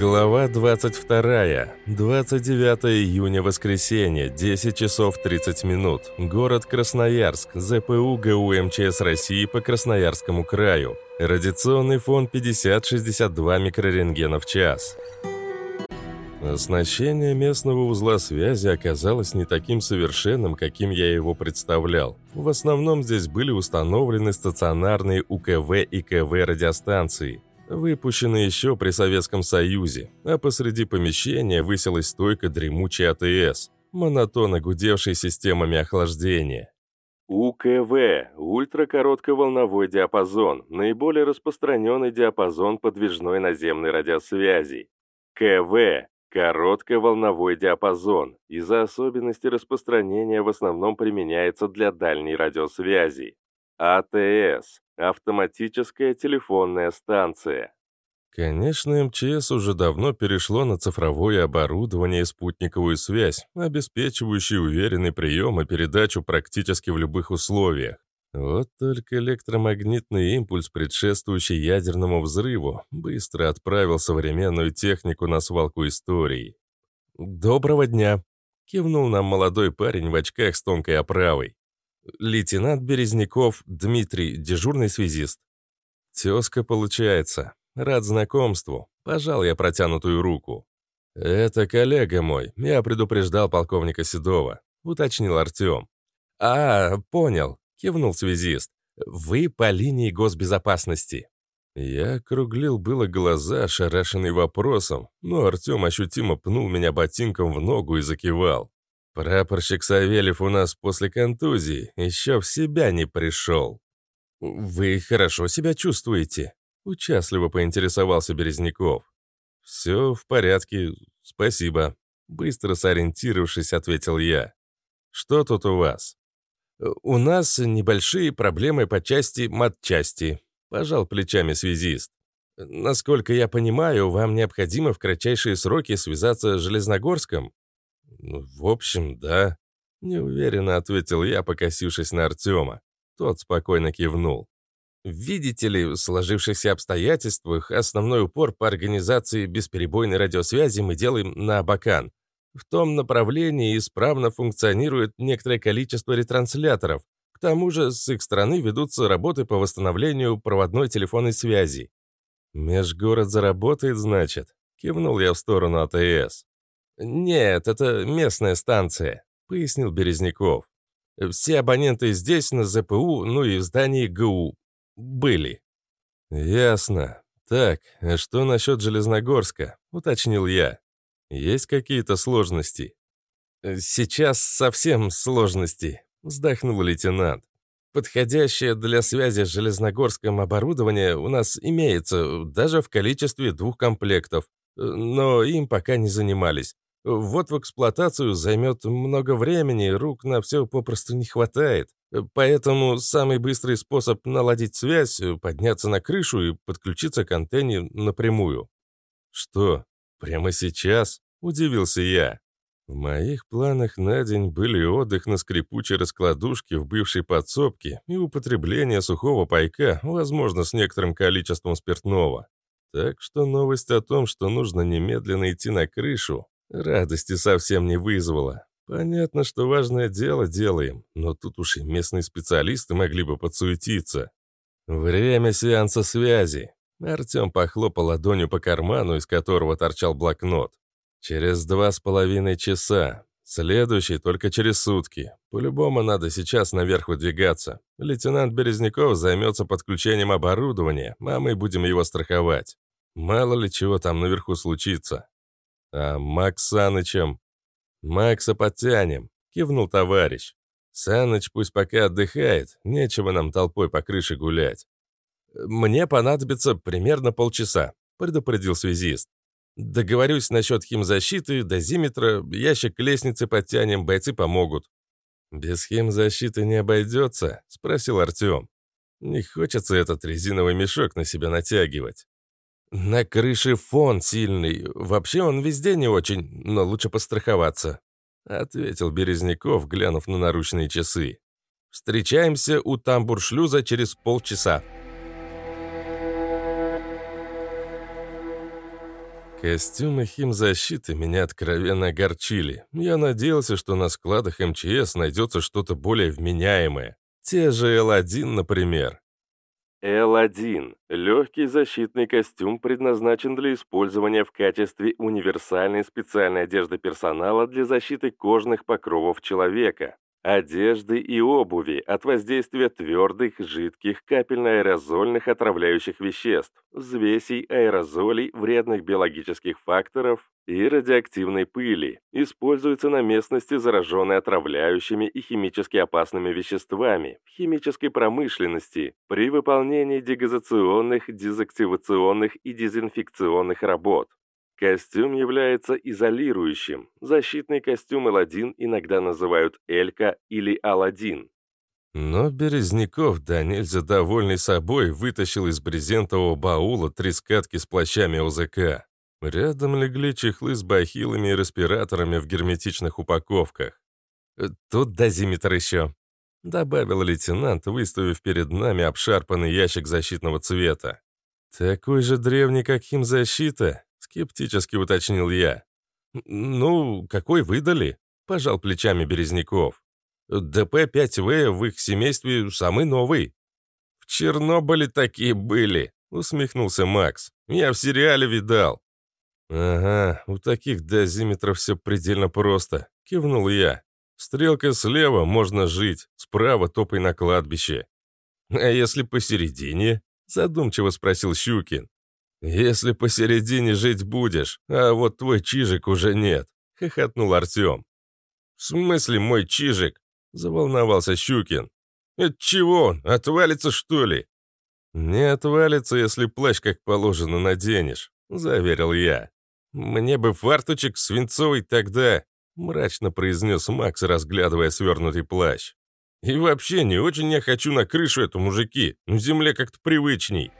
Глава 22. 29 июня, воскресенье, 10 часов 30 минут. Город Красноярск, ЗПУ ГУ МЧС России по Красноярскому краю. Радиационный фон 50-62 микрорентгена в час. Оснащение местного узла связи оказалось не таким совершенным, каким я его представлял. В основном здесь были установлены стационарные УКВ и КВ радиостанции – выпущенный еще при Советском Союзе, а посреди помещения высилась стойка дремучей АТС, монотонно гудевшей системами охлаждения. УКВ – ультракоротковолновой диапазон, наиболее распространенный диапазон подвижной наземной радиосвязи. КВ – коротковолновой диапазон, из-за особенностей распространения в основном применяется для дальней радиосвязи. АТС Автоматическая телефонная станция. Конечно, МЧС уже давно перешло на цифровое оборудование и спутниковую связь, обеспечивающую уверенный прием и передачу практически в любых условиях. Вот только электромагнитный импульс, предшествующий ядерному взрыву, быстро отправил современную технику на свалку истории. «Доброго дня!» — кивнул нам молодой парень в очках с тонкой оправой. Лейтенант Березняков Дмитрий, дежурный связист. Тезка получается. Рад знакомству. Пожал я протянутую руку. «Это коллега мой. Я предупреждал полковника Седова», — уточнил Артем. «А, понял», — кивнул связист. «Вы по линии госбезопасности». Я округлил было глаза, ошарашенный вопросом, но Артем ощутимо пнул меня ботинком в ногу и закивал. Прапорщик Савельев у нас после контузии еще в себя не пришел. Вы хорошо себя чувствуете? Участливо поинтересовался Березняков. Все в порядке, спасибо. Быстро сориентировавшись, ответил я. Что тут у вас? У нас небольшие проблемы по части матчасти, пожал плечами связист. Насколько я понимаю, вам необходимо в кратчайшие сроки связаться с Железногорском? «Ну, в общем, да», — неуверенно ответил я, покосившись на Артема. Тот спокойно кивнул. Видите ли, в сложившихся обстоятельствах основной упор по организации бесперебойной радиосвязи мы делаем на Абакан. В том направлении исправно функционирует некоторое количество ретрансляторов. К тому же с их стороны ведутся работы по восстановлению проводной телефонной связи. «Межгород заработает, значит?» — кивнул я в сторону АТС. «Нет, это местная станция», — пояснил Березняков. «Все абоненты здесь, на ЗПУ, ну и в здании ГУ. Были». «Ясно. Так, а что насчет Железногорска?» — уточнил я. «Есть какие-то сложности?» «Сейчас совсем сложности», — вздохнул лейтенант. «Подходящее для связи с Железногорском оборудование у нас имеется, даже в количестве двух комплектов, но им пока не занимались. Вот в эксплуатацию займет много времени, рук на все попросту не хватает. Поэтому самый быстрый способ наладить связь — подняться на крышу и подключиться к антенне напрямую. «Что, прямо сейчас?» — удивился я. В моих планах на день были отдых на скрипучей раскладушке в бывшей подсобке и употребление сухого пайка, возможно, с некоторым количеством спиртного. Так что новость о том, что нужно немедленно идти на крышу, Радости совсем не вызвало. Понятно, что важное дело делаем, но тут уж и местные специалисты могли бы подсуетиться. Время сеанса связи. Артем похлопал ладонью по карману, из которого торчал блокнот. Через два с половиной часа. Следующий только через сутки. По-любому надо сейчас наверх выдвигаться. Лейтенант Березняков займется подключением оборудования, а мы будем его страховать. Мало ли чего там наверху случится. «А Макс Санычем?» «Макса подтянем», — кивнул товарищ. «Саныч пусть пока отдыхает, нечего нам толпой по крыше гулять». «Мне понадобится примерно полчаса», — предупредил связист. «Договорюсь насчет химзащиты, дозиметра, ящик к лестнице подтянем, бойцы помогут». «Без химзащиты не обойдется?» — спросил Артем. «Не хочется этот резиновый мешок на себя натягивать». «На крыше фон сильный. Вообще он везде не очень, но лучше постраховаться», — ответил Березняков, глянув на наручные часы. «В Встречаемся у тамбуршлюза через полчаса». Костюмы химзащиты меня откровенно огорчили. Я надеялся, что на складах МЧС найдется что-то более вменяемое. Те же L1, например. L1 – легкий защитный костюм, предназначен для использования в качестве универсальной специальной одежды персонала для защиты кожных покровов человека одежды и обуви от воздействия твердых, жидких, капельно-аэрозольных отравляющих веществ, взвесей, аэрозолей, вредных биологических факторов и радиоактивной пыли. Используется на местности, зараженной отравляющими и химически опасными веществами в химической промышленности при выполнении дегазационных, дезактивационных и дезинфекционных работ. Костюм является изолирующим. Защитный костюм L1 иногда называют Элька или Аладдин. Но Березняков, да нельзя довольный собой, вытащил из брезентового баула три скатки с плащами ОЗК. Рядом легли чехлы с бахилами и респираторами в герметичных упаковках. «Тут дозиметр еще», — добавил лейтенант, выставив перед нами обшарпанный ящик защитного цвета. «Такой же древний, как химзащита?» Скептически уточнил я. «Ну, какой выдали?» – пожал плечами Березняков. «ДП-5В в их семействе самый новый». «В Чернобыле такие были», – усмехнулся Макс. «Я в сериале видал». «Ага, у таких дозиметров все предельно просто», – кивнул я. «Стрелка слева, можно жить, справа топай на кладбище». «А если посередине?» – задумчиво спросил Щукин. «Если посередине жить будешь, а вот твой чижик уже нет», — хохотнул Артем. «В смысле мой чижик?» — заволновался Щукин. «Это чего он, отвалится, что ли?» «Не отвалится, если плащ как положено наденешь», — заверил я. «Мне бы фартучек свинцовый тогда», — мрачно произнес Макс, разглядывая свернутый плащ. «И вообще, не очень я хочу на крышу эту, мужики, на земле как-то привычней».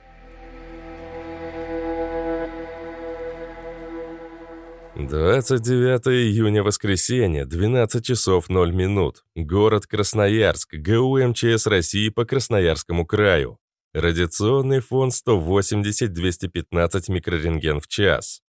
29 июня, воскресенье, 12 часов 0 минут. Город Красноярск, ГУ МЧС России по Красноярскому краю. Радиационный фон 180-215 микрорентген в час.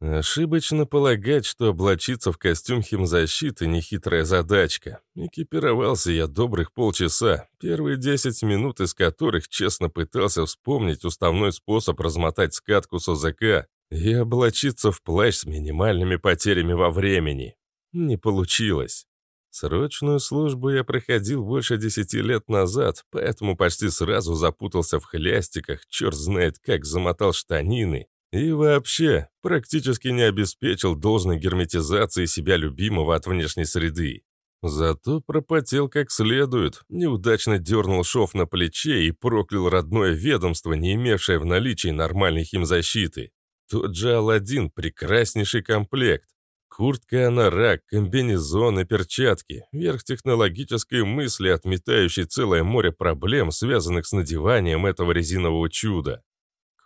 Ошибочно полагать, что облачиться в костюм химзащиты – нехитрая задачка. Экипировался я добрых полчаса, первые 10 минут из которых честно пытался вспомнить уставной способ размотать скатку с ОЗК и облачиться в плащ с минимальными потерями во времени. Не получилось. Срочную службу я проходил больше десяти лет назад, поэтому почти сразу запутался в хлястиках, черт знает как замотал штанины, и вообще практически не обеспечил должной герметизации себя любимого от внешней среды. Зато пропотел как следует, неудачно дернул шов на плече и проклял родное ведомство, не имевшее в наличии нормальной химзащиты. Тот же Алладин – прекраснейший комплект. Куртка анорак, комбинезоны, перчатки, верх технологической мысли, отметающей целое море проблем, связанных с надеванием этого резинового чуда.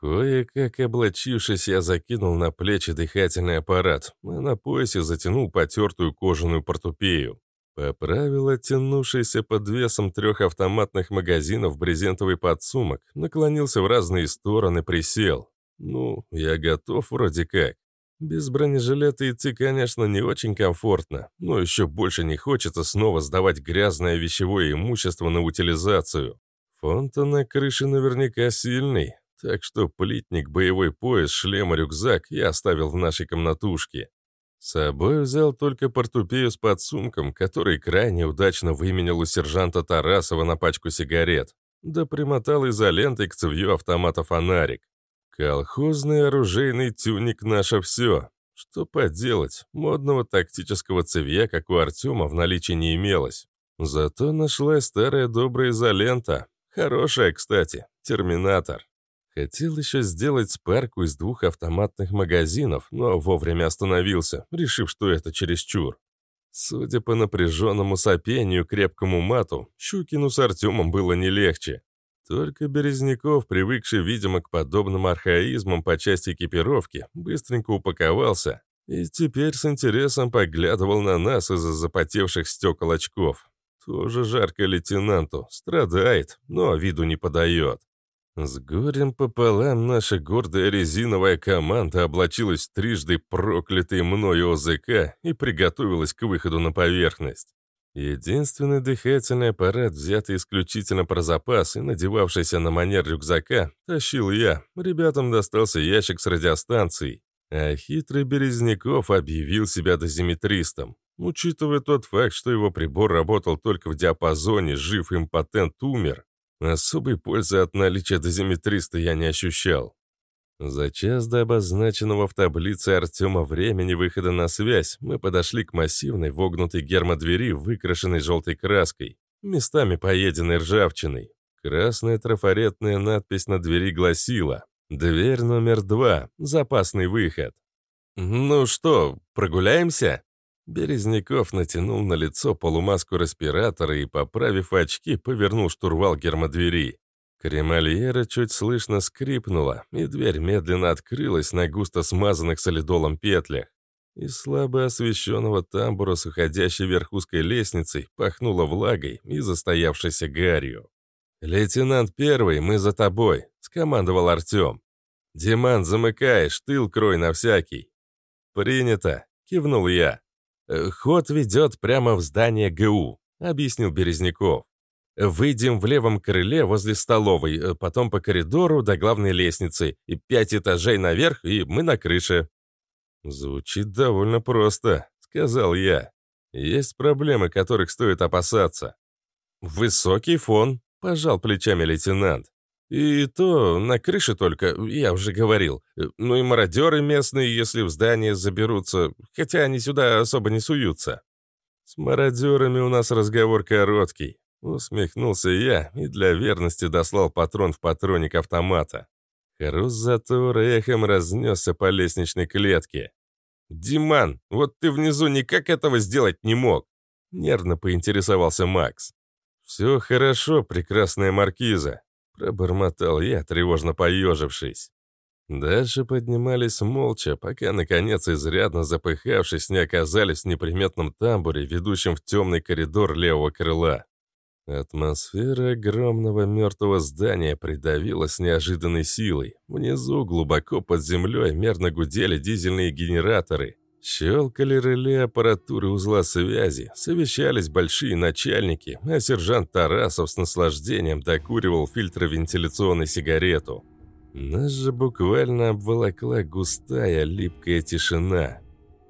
Кое-как облачившись, я закинул на плечи дыхательный аппарат, а на поясе затянул потертую кожаную портупею. Поправил оттянувшийся под весом трех автоматных магазинов брезентовый подсумок, наклонился в разные стороны, присел. Ну, я готов вроде как. Без бронежилета идти, конечно, не очень комфортно, но еще больше не хочется снова сдавать грязное вещевое имущество на утилизацию. Фонта на крыше наверняка сильный, так что плитник, боевой пояс, шлем и рюкзак я оставил в нашей комнатушке. С собой взял только портупею с подсумком, который крайне удачно выменял у сержанта Тарасова на пачку сигарет, да примотал изолентой к цевью автомата фонарик. Колхозный оружейный тюник наше все. Что поделать, модного тактического цевья, как у Артема, в наличии не имелось. Зато нашлась старая добрая изолента. Хорошая, кстати, терминатор. Хотел еще сделать спарку из двух автоматных магазинов, но вовремя остановился, решив, что это чересчур. Судя по напряженному сопению крепкому мату, Щукину с Артемом было не легче. Только Березняков, привыкший, видимо, к подобным архаизмам по части экипировки, быстренько упаковался и теперь с интересом поглядывал на нас из-за запотевших стекол очков. Тоже жарко лейтенанту, страдает, но виду не подает. С горем пополам наша гордая резиновая команда облачилась трижды проклятый мною ОЗК и приготовилась к выходу на поверхность. Единственный дыхательный аппарат, взятый исключительно про запас и надевавшийся на манер рюкзака, тащил я. Ребятам достался ящик с радиостанцией. А хитрый Березняков объявил себя дозиметристом. Учитывая тот факт, что его прибор работал только в диапазоне, жив импотент умер, особой пользы от наличия дозиметриста я не ощущал. За час до обозначенного в таблице Артема времени выхода на связь мы подошли к массивной вогнутой гермодвери, выкрашенной желтой краской, местами поеденной ржавчиной. Красная трафаретная надпись на двери гласила «Дверь номер два. Запасный выход». «Ну что, прогуляемся?» Березняков натянул на лицо полумаску респиратора и, поправив очки, повернул штурвал гермодвери. Кремальера чуть слышно скрипнула, и дверь медленно открылась на густо смазанных солидолом петлях. Из слабо освещенного тамбура с уходящей вверх узкой лестницей пахнуло влагой и застоявшейся гарью. «Лейтенант Первый, мы за тобой», — скомандовал Артем. «Диман, замыкаешь, тыл крой на всякий». «Принято», — кивнул я. «Э, «Ход ведет прямо в здание ГУ», — объяснил Березняков. Выйдем в левом крыле возле столовой, э, потом по коридору до главной лестницы, и пять этажей наверх, и мы на крыше». «Звучит довольно просто», — сказал я. «Есть проблемы, которых стоит опасаться». «Высокий фон», — пожал плечами лейтенант. «И то на крыше только, я уже говорил. Ну и мародеры местные, если в здание заберутся, хотя они сюда особо не суются». «С мародерами у нас разговор короткий», Усмехнулся я и для верности дослал патрон в патроник автомата. Хруст затора эхом разнесся по лестничной клетке. «Диман, вот ты внизу никак этого сделать не мог!» Нервно поинтересовался Макс. «Все хорошо, прекрасная маркиза», — пробормотал я, тревожно поежившись. Дальше поднимались молча, пока, наконец, изрядно запыхавшись, не оказались в неприметном тамбуре, ведущем в темный коридор левого крыла. Атмосфера огромного мертвого здания придавила с неожиданной силой. Внизу, глубоко под землей, мерно гудели дизельные генераторы. Щелкали реле аппаратуры узла связи, совещались большие начальники, а сержант Тарасов с наслаждением докуривал фильтровентиляционной сигарету. Нас же буквально обволокла густая, липкая тишина.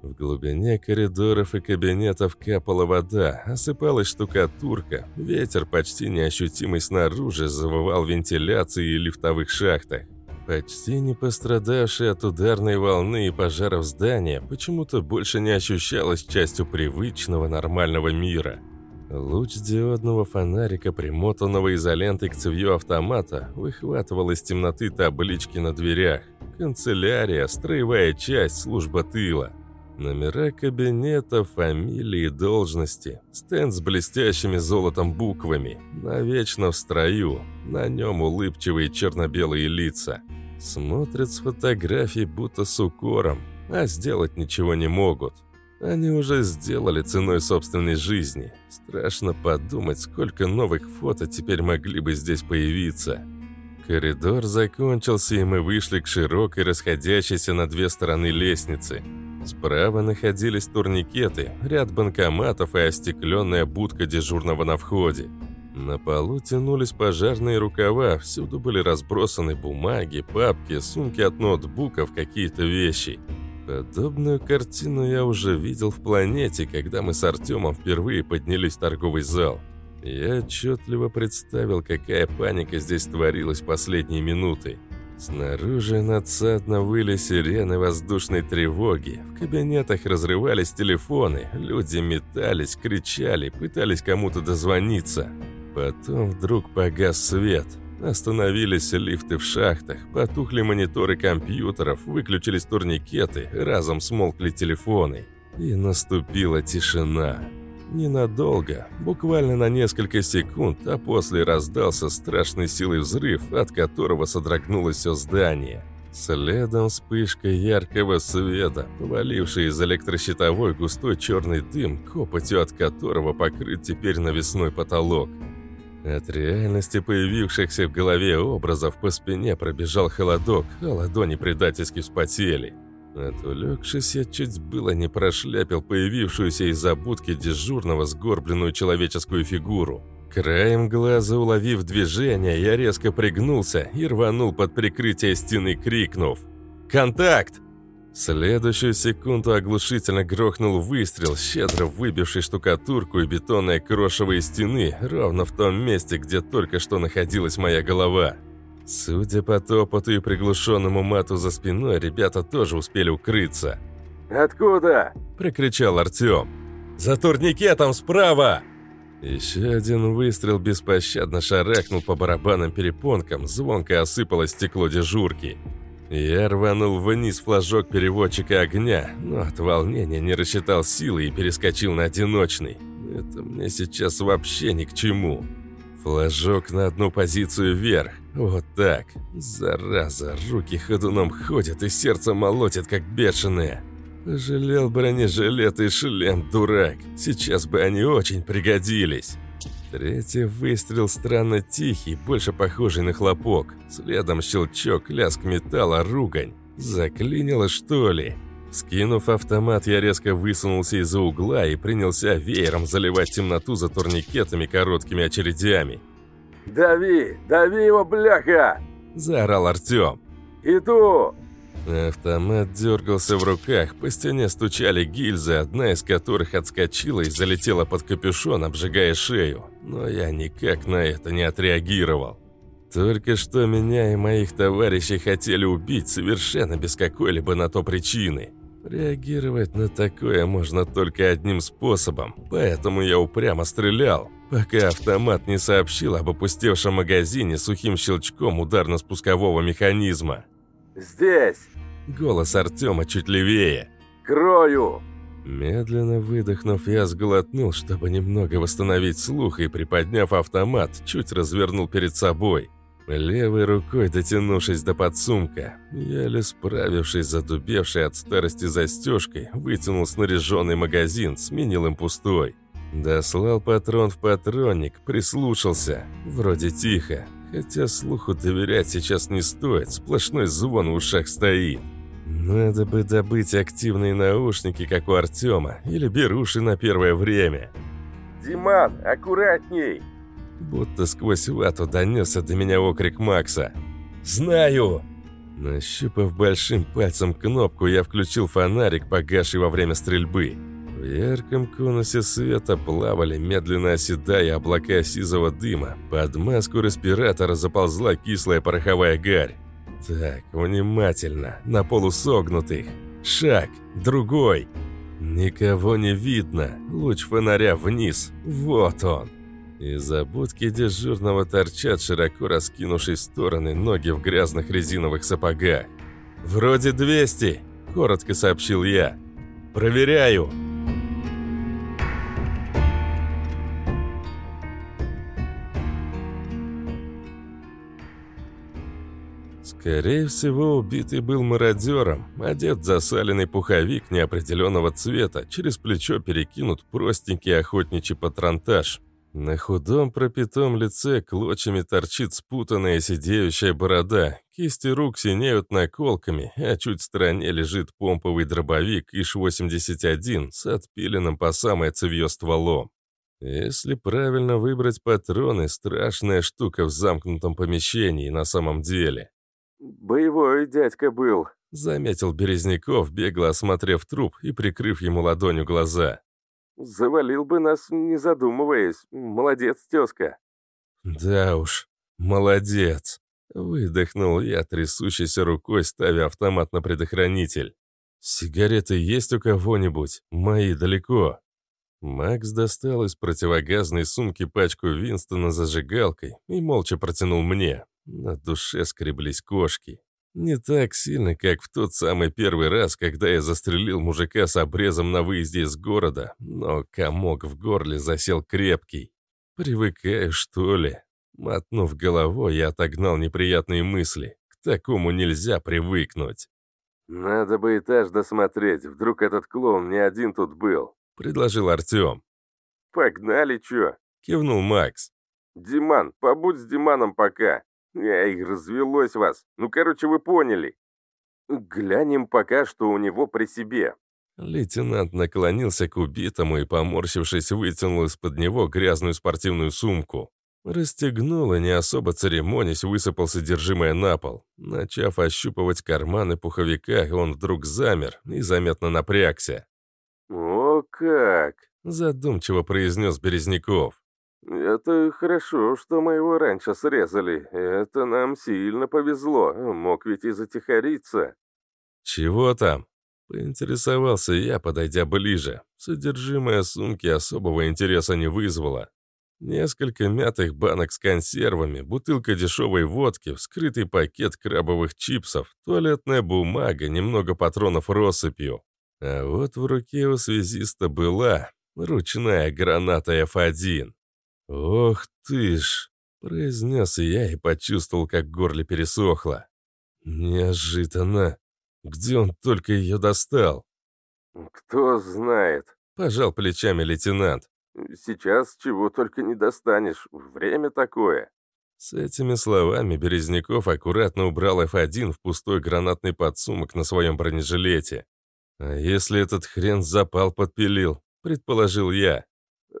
В глубине коридоров и кабинетов капала вода, осыпалась штукатурка, ветер, почти неощутимый снаружи, завывал вентиляции и лифтовых шахтах. Почти не пострадавшие от ударной волны и пожаров здания почему-то больше не ощущалось частью привычного нормального мира. Луч диодного фонарика, примотанного изолентой к цевью автомата, выхватывал из темноты таблички на дверях. Канцелярия, строевая часть, служба тыла. Номера кабинета, фамилии, должности. Стенд с блестящими золотом буквами. Навечно в строю. На нем улыбчивые черно-белые лица. Смотрят с фотографий будто с укором, а сделать ничего не могут. Они уже сделали ценой собственной жизни. Страшно подумать, сколько новых фото теперь могли бы здесь появиться. Коридор закончился, и мы вышли к широкой, расходящейся на две стороны лестнице. Справа находились турникеты, ряд банкоматов и остекленная будка дежурного на входе. На полу тянулись пожарные рукава, всюду были разбросаны бумаги, папки, сумки от ноутбуков, какие-то вещи. Подобную картину я уже видел в планете, когда мы с Артемом впервые поднялись в торговый зал. Я отчетливо представил, какая паника здесь творилась последние минуты. Снаружи надсадно выли сирены воздушной тревоги. В кабинетах разрывались телефоны, люди метались, кричали, пытались кому-то дозвониться. Потом вдруг погас свет. Остановились лифты в шахтах, потухли мониторы компьютеров, выключились турникеты, разом смолкли телефоны. И наступила тишина. Ненадолго, буквально на несколько секунд, а после раздался страшной силой взрыв, от которого содрогнулось все здание. Следом вспышка яркого света, поваливший из электрощитовой густой черный дым, копотью от которого покрыт теперь навесной потолок. От реальности появившихся в голове образов по спине пробежал холодок, а ладони предательски вспотели. Отвлекшись, я чуть было не прошляпил появившуюся из-за будки дежурного сгорбленную человеческую фигуру. Краем глаза уловив движение, я резко пригнулся и рванул под прикрытие стены, крикнув «Контакт!». Следующую секунду оглушительно грохнул выстрел, щедро выбивший штукатурку и бетонные крошевые стены ровно в том месте, где только что находилась моя голова. Судя по топоту и приглушенному мату за спиной, ребята тоже успели укрыться. «Откуда?» – прикричал Артем. «За турникетом справа!» Еще один выстрел беспощадно шарахнул по барабанным перепонкам, звонко осыпалось стекло дежурки. Я рванул вниз флажок переводчика огня, но от волнения не рассчитал силы и перескочил на одиночный. Это мне сейчас вообще ни к чему. Флажок на одну позицию вверх. Вот так. Зараза, руки ходуном ходят и сердце молотит, как бешеное. Жалел бронежилет и шлем, дурак. Сейчас бы они очень пригодились. Третий выстрел странно тихий, больше похожий на хлопок. Следом щелчок, лязг металла, ругань. Заклинило, что ли? Скинув автомат, я резко высунулся из-за угла и принялся веером заливать темноту за турникетами короткими очередями. «Дави! Дави его, бляха!» – заорал Артем. «Иду!» Автомат дергался в руках, по стене стучали гильзы, одна из которых отскочила и залетела под капюшон, обжигая шею. Но я никак на это не отреагировал. Только что меня и моих товарищей хотели убить совершенно без какой-либо на то причины. Реагировать на такое можно только одним способом, поэтому я упрямо стрелял, пока автомат не сообщил об опустевшем магазине сухим щелчком ударно-спускового механизма. «Здесь!» Голос Артема чуть левее. «Крою!» Медленно выдохнув, я сглотнул, чтобы немного восстановить слух, и, приподняв автомат, чуть развернул перед собой. Левой рукой дотянувшись до подсумка, еле справившись задубевшей от старости застежкой, вытянул снаряженный магазин, сменил им пустой. Дослал патрон в патронник, прислушался. Вроде тихо, хотя слуху доверять сейчас не стоит, сплошной звон в ушах стоит. Надо бы добыть активные наушники, как у Артема, или беруши на первое время. «Диман, аккуратней!» Будто сквозь вату донесся до меня окрик Макса. «Знаю!» Нащупав большим пальцем кнопку, я включил фонарик, погасший во время стрельбы. В ярком конусе света плавали, медленно оседая облака сизого дыма. Под маску респиратора заползла кислая пороховая гарь. Так, внимательно, на полусогнутых. Шаг, другой. Никого не видно. Луч фонаря вниз. Вот он. Из-за дежурного торчат, широко раскинувшись в стороны, ноги в грязных резиновых сапогах. «Вроде 200», — коротко сообщил я. «Проверяю». Скорее всего, убитый был мародером, одет в засаленный пуховик неопределенного цвета, через плечо перекинут простенький охотничий патронтаж. На худом пропитом лице клочьями торчит спутанная сидеющая борода, кисти рук синеют наколками, а чуть в стороне лежит помповый дробовик ИШ-81 с отпиленным по самое цевье стволом. Если правильно выбрать патроны, страшная штука в замкнутом помещении на самом деле. «Боевой дядька был», — заметил Березняков, бегло осмотрев труп и прикрыв ему ладонью глаза. «Завалил бы нас, не задумываясь. Молодец, тезка». «Да уж, молодец», — выдохнул я, трясущейся рукой, ставя автомат на предохранитель. «Сигареты есть у кого-нибудь? Мои далеко». Макс достал из противогазной сумки пачку Винстона зажигалкой и молча протянул мне. На душе скреблись кошки. Не так сильно, как в тот самый первый раз, когда я застрелил мужика с обрезом на выезде из города, но комок в горле засел крепкий. Привыкаю, что ли? Мотнув головой, я отогнал неприятные мысли. такому нельзя привыкнуть. «Надо бы этаж досмотреть, вдруг этот клоун не один тут был», — предложил Артем. «Погнали, чё?» — кивнул Макс. «Диман, побудь с Диманом пока. Эй, развелось вас. Ну, короче, вы поняли. Глянем пока, что у него при себе». Лейтенант наклонился к убитому и, поморщившись, вытянул из-под него грязную спортивную сумку. Расстегнул и, не особо церемонясь, высыпал содержимое на пол. Начав ощупывать карманы пуховика, он вдруг замер и заметно напрягся. «О как!» – задумчиво произнес Березняков. «Это хорошо, что мы его раньше срезали. Это нам сильно повезло. Мог ведь и затихариться». «Чего там?» – поинтересовался я, подойдя ближе. Содержимое сумки особого интереса не вызвало. Несколько мятых банок с консервами, бутылка дешевой водки, вскрытый пакет крабовых чипсов, туалетная бумага, немного патронов россыпью. А вот в руке у связиста была ручная граната F1. «Ох ты ж!» — произнес я и почувствовал, как горле пересохло. «Неожиданно! Где он только ее достал?» «Кто знает», — пожал плечами лейтенант. Сейчас чего только не достанешь. Время такое». С этими словами Березняков аккуратно убрал F1 в пустой гранатный подсумок на своем бронежилете. «А если этот хрен запал подпилил?» – предположил я.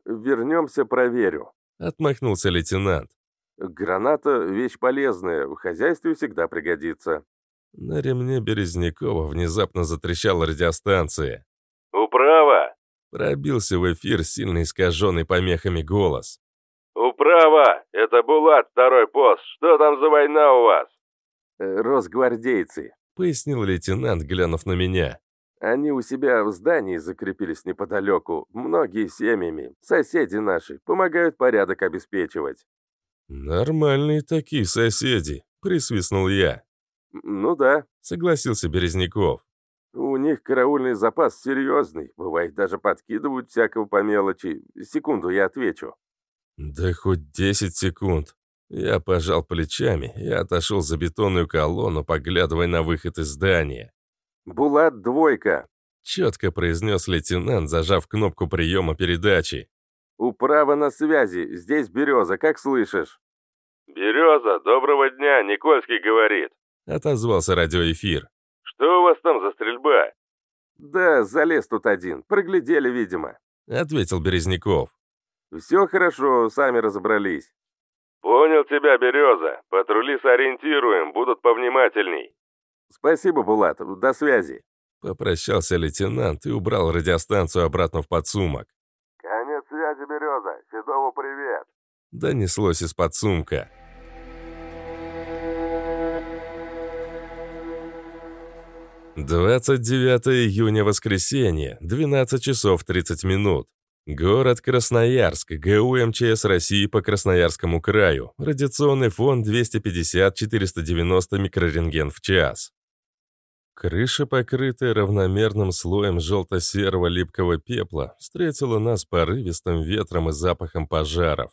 «Вернемся, проверю», – отмахнулся лейтенант. «Граната – вещь полезная, в хозяйстве всегда пригодится». На ремне Березнякова внезапно затрещала радиостанция. «Управа! Пробился в эфир сильно искаженный помехами голос. «Управа! Это Булат, второй пост. Что там за война у вас?» «Э, «Росгвардейцы», — пояснил лейтенант, глянув на меня. «Они у себя в здании закрепились неподалеку, многие семьями. Соседи наши помогают порядок обеспечивать». «Нормальные такие соседи», — присвистнул я. «Ну да», — согласился Березняков. У них караульный запас серьезный, бывает даже подкидывают всякого по мелочи. Секунду, я отвечу. Да хоть десять секунд. Я пожал плечами и отошел за бетонную колонну, поглядывая на выход из здания. «Булат, двойка!» — четко произнес лейтенант, зажав кнопку приема передачи. «Управа на связи, здесь Береза, как слышишь?» «Береза, доброго дня, Никольский говорит», — отозвался радиоэфир. «Что у вас там за стрельба?» «Да, залез тут один. Проглядели, видимо», — ответил Березняков. «Все хорошо, сами разобрались». «Понял тебя, Береза. Патрули сориентируем, будут повнимательней». «Спасибо, Булат. До связи». Попрощался лейтенант и убрал радиостанцию обратно в подсумок. «Конец связи, Береза. Седову привет». Донеслось из подсумка. 29 июня, воскресенье, 12 часов 30 минут. Город Красноярск, ГУ МЧС России по Красноярскому краю. Радиационный фон 250-490 микрорентген в час. Крыша, покрытая равномерным слоем желто-серого липкого пепла, встретила нас порывистым ветром и запахом пожаров.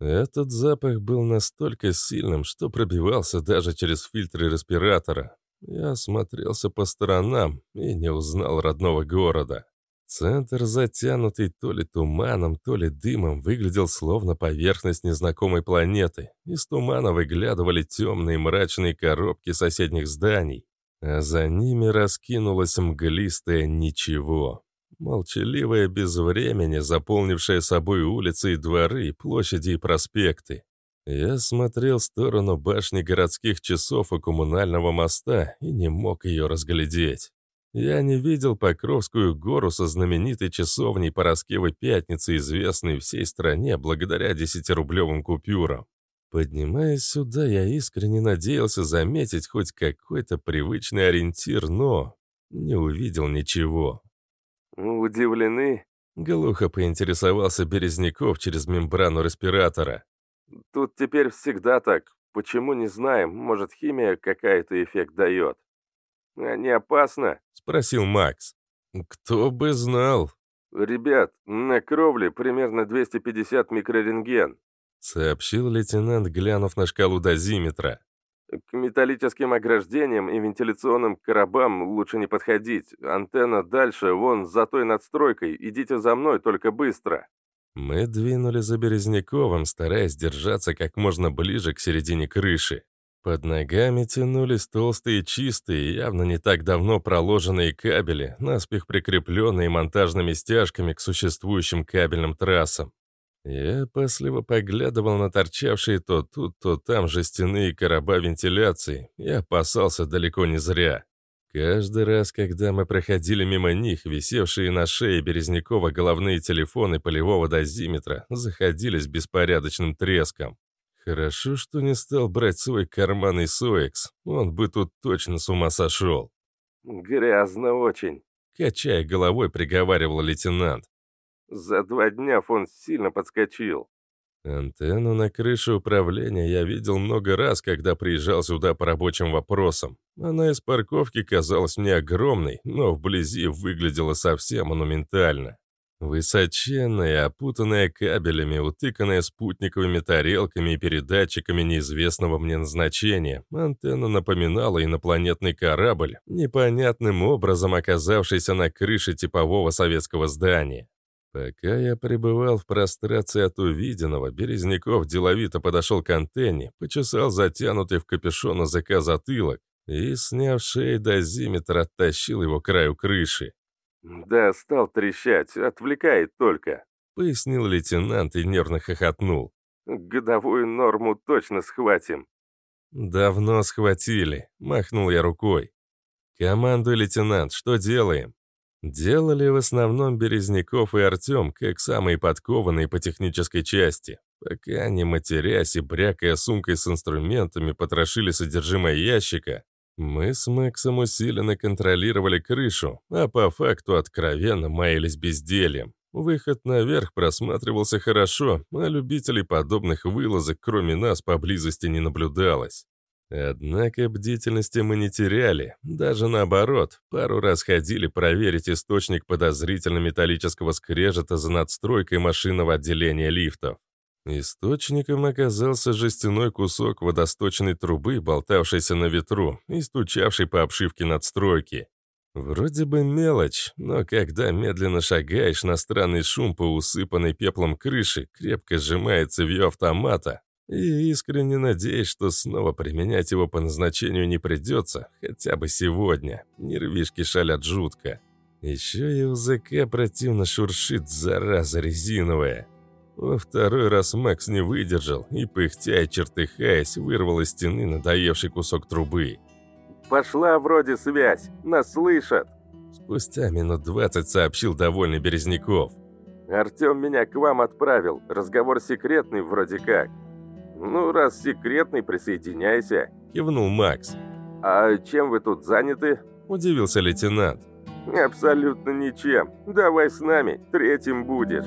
Этот запах был настолько сильным, что пробивался даже через фильтры респиратора, я осмотрелся по сторонам и не узнал родного города. Центр, затянутый то ли туманом, то ли дымом, выглядел словно поверхность незнакомой планеты. Из тумана выглядывали темные мрачные коробки соседних зданий, за ними раскинулось мглистое ничего. Молчаливое безвремени, заполнившее собой улицы и дворы, площади и проспекты. Я смотрел в сторону башни городских часов и коммунального моста и не мог ее разглядеть. Я не видел Покровскую гору со знаменитой часовней Пороскевой Пятницы, известной всей стране благодаря десятирублевым купюрам. Поднимаясь сюда, я искренне надеялся заметить хоть какой-то привычный ориентир, но не увидел ничего. «Удивлены?» — глухо поинтересовался Березняков через мембрану респиратора. Тут теперь всегда так. Почему, не знаем. Может, химия какая-то эффект дает. А не опасно? Спросил Макс. Кто бы знал. Ребят, на кровле примерно 250 микрорентген. Сообщил лейтенант, глянув на шкалу дозиметра. К металлическим ограждениям и вентиляционным коробам лучше не подходить. Антенна дальше, вон за той надстройкой. Идите за мной, только быстро». Мы двинули за Березняковым, стараясь держаться как можно ближе к середине крыши. Под ногами тянулись толстые чистые, явно не так давно проложенные кабели, наспех прикрепленные монтажными стяжками к существующим кабельным трассам. Я опасливо поглядывал на торчавшие то тут, то там жестяные короба вентиляции и опасался далеко не зря. Каждый раз, когда мы проходили мимо них, висевшие на шее Березнякова головные телефоны полевого дозиметра заходились беспорядочным треском. Хорошо, что не стал брать свой карманный Соекс, он бы тут точно с ума сошел. «Грязно очень», — качая головой, приговаривал лейтенант. За два дня фон сильно подскочил. Антенну на крыше управления я видел много раз, когда приезжал сюда по рабочим вопросам. Она из парковки казалась мне огромной, но вблизи выглядела совсем монументально. Высоченная, опутанная кабелями, утыканная спутниковыми тарелками и передатчиками неизвестного мне назначения, антенна напоминала инопланетный корабль, непонятным образом оказавшийся на крыше типового советского здания. Пока я пребывал в прострации от увиденного, Березняков деловито подошел к антенне, почесал затянутый в капюшон языка затылок и, сняв шеи дозиметр, оттащил его к краю крыши. «Да, стал трещать, отвлекает только», — пояснил лейтенант и нервно хохотнул. «Годовую норму точно схватим». «Давно схватили», — махнул я рукой. «Командуй, лейтенант, что делаем?» Делали в основном Березняков и Артем, как самые подкованные по технической части. Пока они, матерясь и брякая сумкой с инструментами, потрошили содержимое ящика, мы с Максом усиленно контролировали крышу, а по факту откровенно маялись бездельем. Выход наверх просматривался хорошо, а любителей подобных вылазок, кроме нас, поблизости не наблюдалось. Однако бдительности мы не теряли, даже наоборот, пару раз ходили проверить источник подозрительно-металлического скрежета за надстройкой машинного отделения лифтов. Источником оказался жестяной кусок водосточной трубы, болтавшийся на ветру и стучавший по обшивке надстройки. Вроде бы мелочь, но когда медленно шагаешь на странный шум по усыпанной пеплом крыши, крепко сжимается вью автомата, и искренне надеюсь, что снова применять его по назначению не придется, хотя бы сегодня. Нервишки шалят жутко. Еще и УЗК противно шуршит, зараза резиновая. Во второй раз Макс не выдержал и, пыхтя и чертыхаясь, вырвал из стены надоевший кусок трубы. «Пошла вроде связь, нас слышат!» Спустя минут двадцать сообщил довольный Березняков. «Артем меня к вам отправил, разговор секретный вроде как. «Ну, раз секретный, присоединяйся», — кивнул Макс. «А чем вы тут заняты?» — удивился лейтенант. «Абсолютно ничем. Давай с нами, третьим будешь».